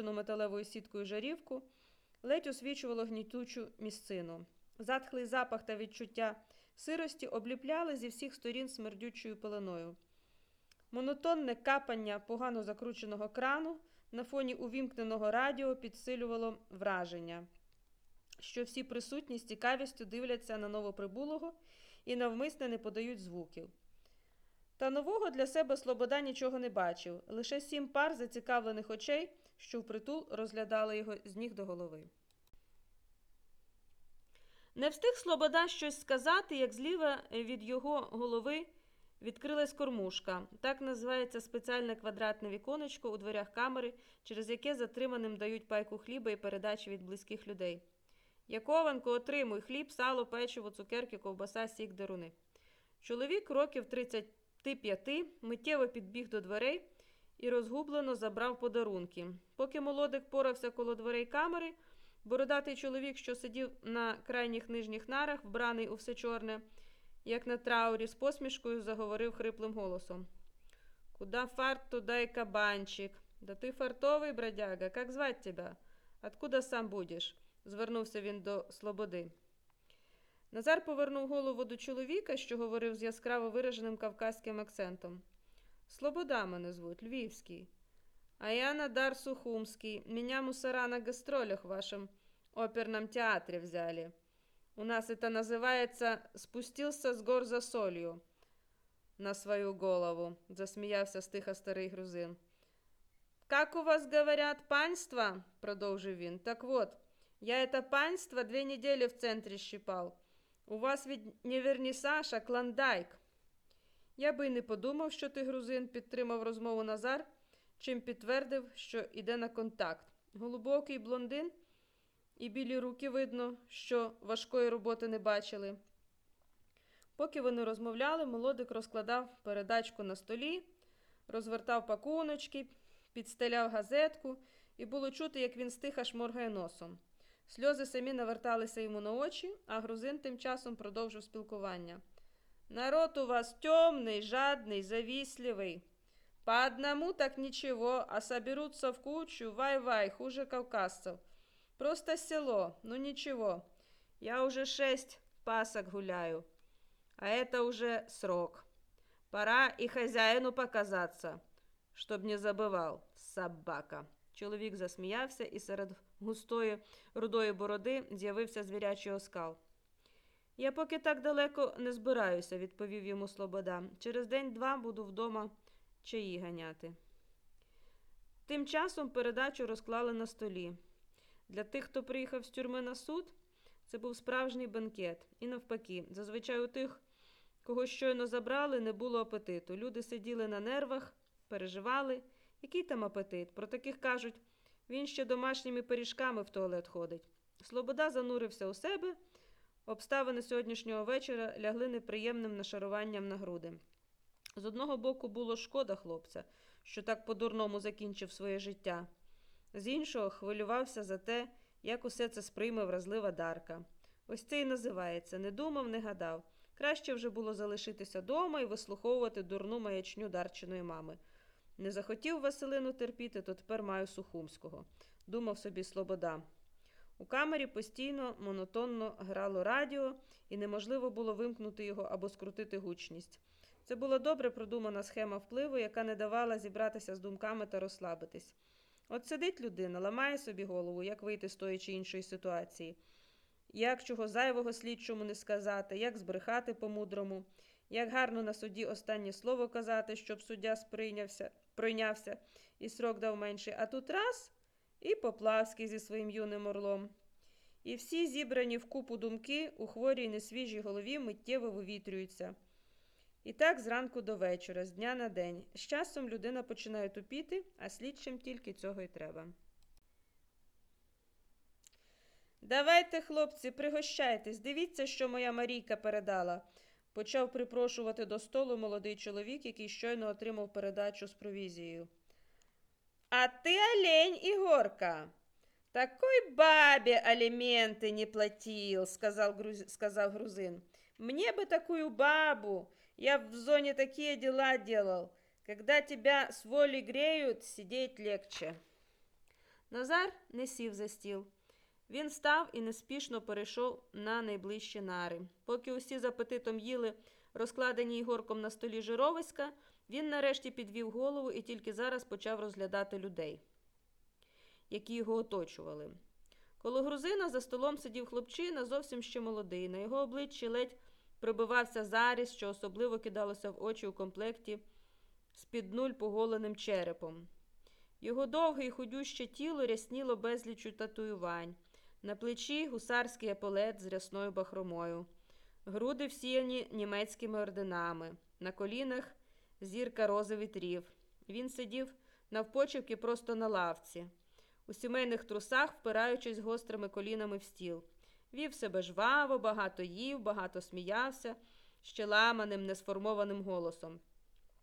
Металевою сіткою жарівку ледь освічувало гнітючу місцину. Затхлий запах та відчуття сирості обліпляли зі всіх сторін смердючою пеленою. Монотонне капання погано закрученого крану на фоні увімкненого радіо підсилювало враження, що всі присутні з цікавістю дивляться на новоприбулого і навмисне не подають звуків. Та нового для себе Слобода нічого не бачив, лише сім пар зацікавлених очей, що впритул розглядали його з ніг до голови. Не встиг Слобода щось сказати, як зліва від його голови відкрилась кормушка. Так називається спеціальне квадратне віконечко у дверях камери, через яке затриманим дають пайку хліба і передачі від близьких людей. Яковенко, отримуй хліб, сало, печиво, цукерки, ковбаса, сік, деруни. Чоловік років 35 миттєво підбіг до дверей і розгублено забрав подарунки. Поки молодик порався коло дверей камери, бородатий чоловік, що сидів на крайніх нижніх нарах, вбраний у все чорне, як на траурі, з посмішкою заговорив хриплим голосом. Куда фарт, туда и кабанчик. Да ти фартовий, бродяга, как звать тебя? Откуда сам будеш? звернувся він до Слободи. Назар повернув голову до чоловіка, що говорив з яскраво вираженим кавказьким акцентом. Слобода мене звуть, Львівський. А я Надар Сухумский. Меня мусора на гастролях в вашем оперном театре взяли. У нас это называется «спустился с гор за солью» на свою голову, засміявся стиха старий грузин. Как у вас говорят, панство? продовжив він. Так вот, я это панство две недели в центре щипал. У вас від не вернісаж, а клондайк. Я би й не подумав, що ти грузин, підтримав розмову Назар, чим підтвердив, що йде на контакт. Голубокий блондин і білі руки видно, що важкої роботи не бачили. Поки вони розмовляли, молодик розкладав передачку на столі, розвертав пакуночки, підстеляв газетку, і було чути, як він стиха шморгає носом. Сльози самі наверталися йому на очі, а грузин тим часом продовжив спілкування. Народ у вас темный, жадный, завистливый. По одному так ничего, а соберутся в кучу, вай-вай, хуже кавказцев. Просто село, ну ничего. Я уже шесть пасок гуляю, а это уже срок. Пора и хозяину показаться, чтоб не забывал, собака. Чоловік засміявся, і серед густої рудої бороди з'явився звірячий оскал. Я поки так далеко не збираюся, відповів йому Слобода. Через день-два буду вдома чаї ганяти. Тим часом передачу розклали на столі. Для тих, хто приїхав з тюрми на суд, це був справжній бенкет. І навпаки, зазвичай у тих, кого щойно забрали, не було апетиту. Люди сиділи на нервах, переживали. Який там апетит? Про таких кажуть, він ще домашніми пиріжками в туалет ходить. Слобода занурився у себе. Обставини сьогоднішнього вечора лягли неприємним нашаруванням на груди. З одного боку було шкода хлопця, що так по-дурному закінчив своє життя, з іншого хвилювався за те, як усе це сприйме вразлива Дарка. Ось це і називається не думав, не гадав. Краще вже було залишитися дома і вислуховувати дурну маячню Дарчиної мами. Не захотів Василину терпіти, то тепер маю Сухумського, думав собі Слобода. У камері постійно монотонно грало радіо, і неможливо було вимкнути його або скрутити гучність. Це була добре продумана схема впливу, яка не давала зібратися з думками та розслабитись. От сидить людина, ламає собі голову, як вийти з тої чи іншої ситуації, як чого зайвого слідчому не сказати, як збрехати по-мудрому, як гарно на суді останнє слово казати, щоб суддя сприйнявся, пройнявся і срок дав менший. А тут раз і Поплавський зі своїм юним орлом. І всі зібрані в купу думки у хворій несвіжій голові миттєво вивітрюються. І так зранку до вечора, з дня на день. З часом людина починає тупіти, а слідчим тільки цього й треба. Давайте, хлопці, пригощайтесь, дивіться, що моя Марійка передала, почав припрошувати до столу молодий чоловік, який щойно отримав передачу з провізією. А ты олень, Егорка. Такой бабе алименты не платил, сказал, груз... сказал грузин. Мне бы такую бабу. Я в зоне такие дела делал. Когда тебя с воли греют, сидеть легче. Назар не сів за стіл. Він став і неспішно перейшов на найближчі нари. Поки усі з апетитом їли розкладені Ігорком на столі жировиська, він нарешті підвів голову і тільки зараз почав розглядати людей, які його оточували. Коло грузина за столом сидів хлопчина, зовсім ще молодий. На його обличчі ледь прибивався заріз, що особливо кидалося в очі у комплекті з під нуль поголеним черепом. Його довге і худюще тіло рясніло безлічу татуювань. На плечі гусарський еполет з рясною бахромою, груди всіяні німецькими орденами, на колінах зірка рози вітрів. Він сидів навпочепки просто на лавці, у сімейних трусах, впираючись гострими колінами в стіл. Вів себе жваво, багато їв, багато сміявся, ще ламаним, несформованим голосом.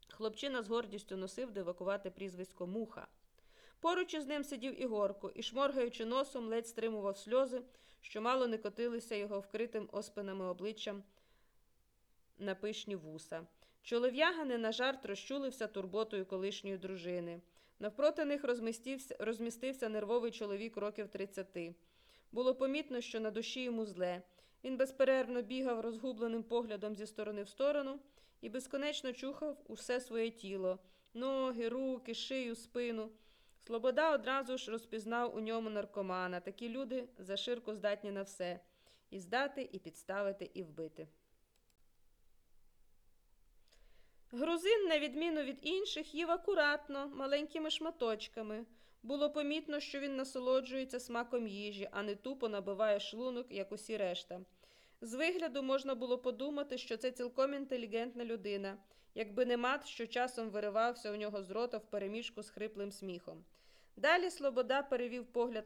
Хлопчина з гордістю носив дивакувати прізвисько муха. Поруч із ним сидів Ігорко і, шморгаючи носом, ледь стримував сльози, що мало не котилися його вкритим оспинами обличчям на пишні вуса. Чолов'яга не на жарт розчулився турботою колишньої дружини. Навпроти них розмістився, розмістився нервовий чоловік років тридцяти. Було помітно, що на душі йому зле. Він безперервно бігав розгубленим поглядом зі сторони в сторону і безконечно чухав усе своє тіло ноги, руки, шию, спину. Слобода одразу ж розпізнав у ньому наркомана. Такі люди за ширку здатні на все і здати, і підставити, і вбити. Грузин, на відміну від інших, їв акуратно, маленькими шматочками. Було помітно, що він насолоджується смаком їжі, а не тупо набиває шлунок, як усі решта. З вигляду можна було подумати, що це цілком інтелігентна людина, якби не мат, що часом виривався у нього з рота впереміжку з хриплим сміхом. Далі Слобода перевів погляд